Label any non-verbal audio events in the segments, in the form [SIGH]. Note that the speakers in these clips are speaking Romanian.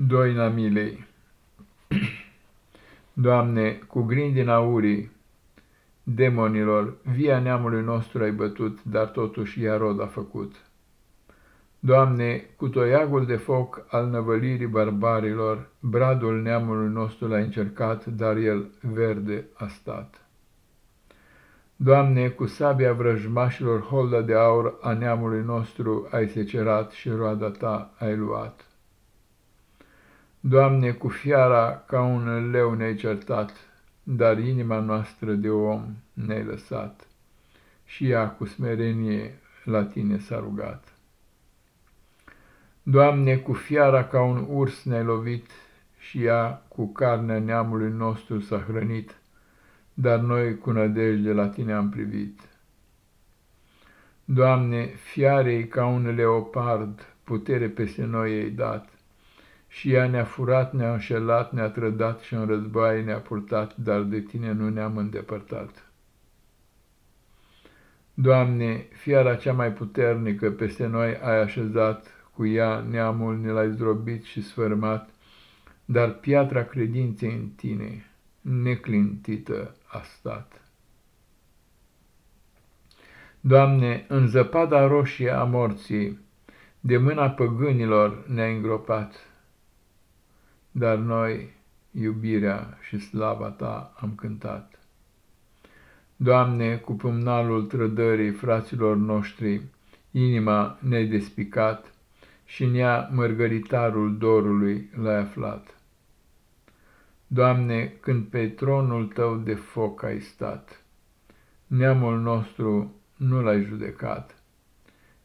Doina milei [CLEARS THROAT] Doamne, cu grindina aurii, demonilor, via neamului nostru ai bătut, dar totuși ea rod a făcut. Doamne, cu toiagul de foc al năvălirii barbarilor, bradul neamului nostru l-ai încercat, dar el verde a stat. Doamne, cu sabia vrăjmașilor holda de aur a neamului nostru ai secerat și roada ta ai luat. Doamne, cu fiara ca un leu ne-ai certat, dar inima noastră de om ne-ai lăsat, și ea cu smerenie la tine s-a rugat. Doamne, cu fiara ca un urs ne-ai lovit, și ea cu carnea neamului nostru s-a hrănit, dar noi cu nădejde la tine am privit. Doamne, fiarei ca un leopard, putere peste noi ei dat, și ea ne-a furat, ne-a înșelat, ne-a trădat și în războaie ne-a purtat, dar de tine nu ne-am îndepărtat. Doamne, fiara cea mai puternică peste noi ai așezat, cu ea neamul ne l-ai zdrobit și sfărmat, dar piatra credinței în tine, neclintită, a stat. Doamne, în zăpada roșie a morții, de mâna păgânilor ne-a îngropat, dar noi iubirea și slava Ta am cântat. Doamne, cu pumnalul trădării fraților noștri, inima ne-ai despicat și în ea mărgăritarul dorului l-ai aflat. Doamne, când pe tronul Tău de foc ai stat, neamul nostru nu l-ai judecat,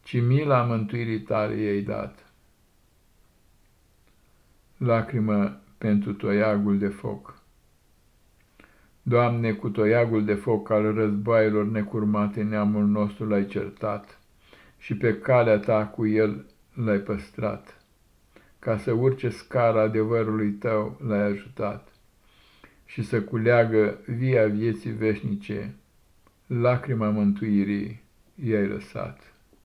ci mila mântuirii Tale i-ai dat lacrimă pentru toiagul de foc. Doamne, cu toiagul de foc al războaielor necurmate neamul nostru l-ai certat și pe calea ta cu el l-ai păstrat. Ca să urce scara adevărului tău l-ai ajutat și să culeagă via vieții veșnice, lacrima mântuirii i-ai lăsat.